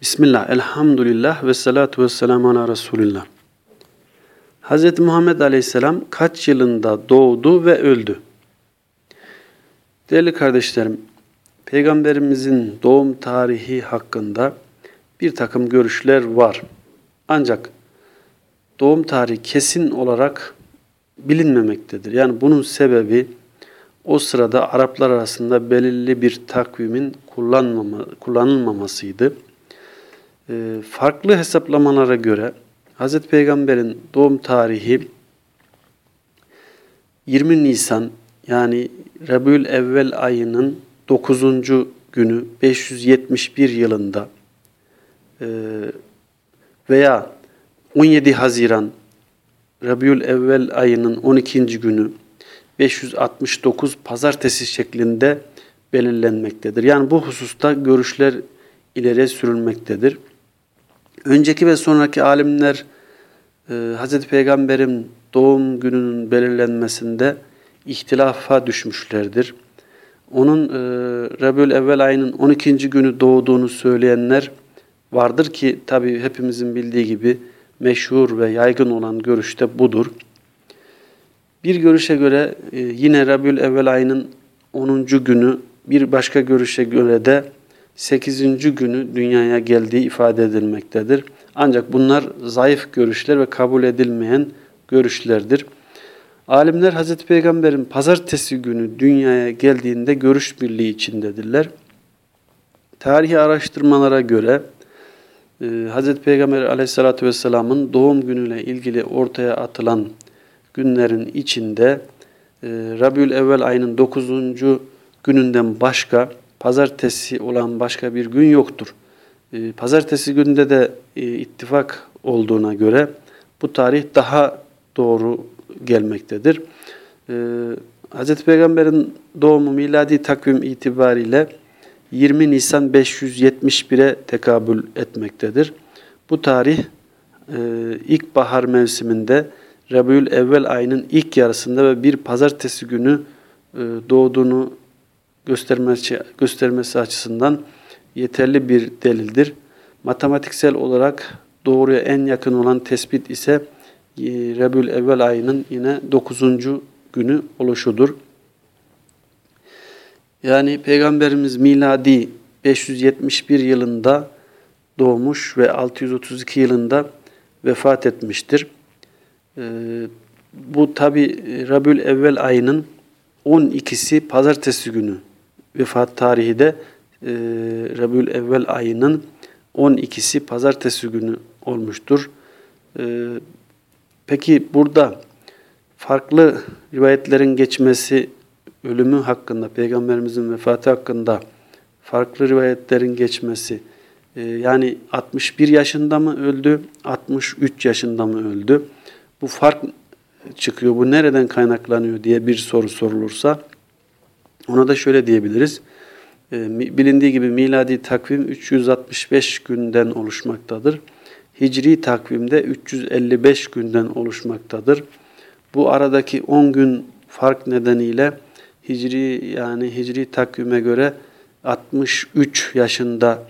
Bismillah, elhamdülillah ve salatu ve selamu ala Resulillah. Hz. Muhammed Aleyhisselam kaç yılında doğdu ve öldü? Değerli kardeşlerim, Peygamberimizin doğum tarihi hakkında bir takım görüşler var. Ancak doğum tarihi kesin olarak bilinmemektedir. Yani bunun sebebi o sırada Araplar arasında belirli bir takvimin kullanılmamasıydı. E, farklı hesaplamalara göre Hz. Peygamber'in doğum tarihi 20 Nisan yani Rabiül Evvel ayının 9. günü 571 yılında e, veya 17 Haziran Rabiül Evvel ayının 12. günü 569 pazartesi şeklinde belirlenmektedir. Yani bu hususta görüşler ileriye sürülmektedir. Önceki ve sonraki alimler e, Hz. Peygamber'in doğum gününün belirlenmesinde ihtilafa düşmüşlerdir. Onun e, Rabiül Evvel ayının 12. günü doğduğunu söyleyenler vardır ki tabi hepimizin bildiği gibi meşhur ve yaygın olan görüşte budur. Bir görüşe göre e, yine Rabiül Evvel ayının 10. günü, bir başka görüşe göre de 8. günü dünyaya geldiği ifade edilmektedir. Ancak bunlar zayıf görüşler ve kabul edilmeyen görüşlerdir. Alimler Hz. Peygamber'in pazartesi günü dünyaya geldiğinde görüş birliği içindedirler. Tarihi araştırmalara göre e, Hz. Peygamber aleyhissalatü vesselamın doğum günüyle ilgili ortaya atılan günlerin içinde e, Rabiül Evvel ayının 9. gününden başka pazartesi olan başka bir gün yoktur. E, pazartesi günde de e, ittifak olduğuna göre bu tarih daha doğru gelmektedir. E, Hz. Peygamber'in doğumu miladi takvim itibariyle 20 Nisan 571'e tekabül etmektedir. Bu tarih e, ilkbahar mevsiminde Rabiül Evvel ayının ilk yarısında ve bir pazartesi günü e, doğduğunu göstermesi, göstermesi açısından yeterli bir delildir. Matematiksel olarak doğruya en yakın olan tespit ise e, Rebül Evvel ayının yine 9. günü oluşudur. Yani Peygamberimiz miladi 571 yılında doğmuş ve 632 yılında vefat etmiştir. Ee, bu tabi Rabiül Evvel ayının 12'si pazartesi günü vefat tarihi de e, Rabiül Evvel ayının 12'si pazartesi günü olmuştur. E, peki burada farklı rivayetlerin geçmesi ölümü hakkında, Peygamberimizin vefatı hakkında farklı rivayetlerin geçmesi, e, yani 61 yaşında mı öldü, 63 yaşında mı öldü? Bu fark çıkıyor, bu nereden kaynaklanıyor diye bir soru sorulursa, ona da şöyle diyebiliriz. E, bilindiği gibi miladi takvim 365 günden oluşmaktadır. Hicri takvimde 355 günden oluşmaktadır. Bu aradaki 10 gün fark nedeniyle Hicri yani Hicri takvime göre 63 yaşında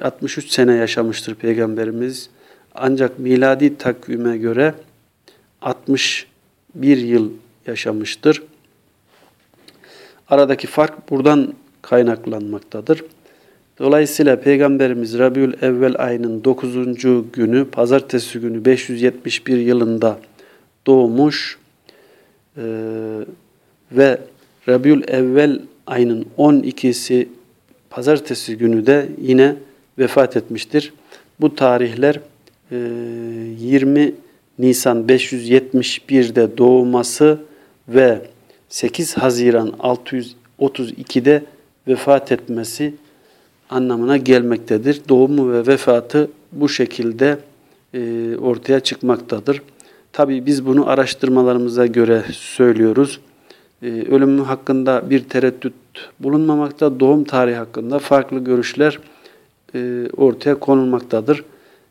63 sene yaşamıştır Peygamberimiz. Ancak miladi takvime göre 61 yıl yaşamıştır. Aradaki fark buradan kaynaklanmaktadır. Dolayısıyla Peygamberimiz Rabiül Evvel ayının 9. günü, pazartesi günü 571 yılında doğmuş e, ve Rabiül Evvel ayının 12'si pazartesi günü de yine vefat etmiştir. Bu tarihler e, 20 Nisan 571'de doğması ve 8 Haziran 632'de vefat etmesi anlamına gelmektedir. Doğumu ve vefatı bu şekilde e, ortaya çıkmaktadır. Tabi biz bunu araştırmalarımıza göre söylüyoruz. E, ölümü hakkında bir tereddüt bulunmamakta, doğum tarihi hakkında farklı görüşler e, ortaya konulmaktadır.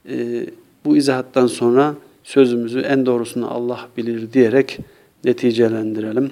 E, bu izahattan sonra sözümüzü en doğrusunu Allah bilir diyerek neticelendirelim.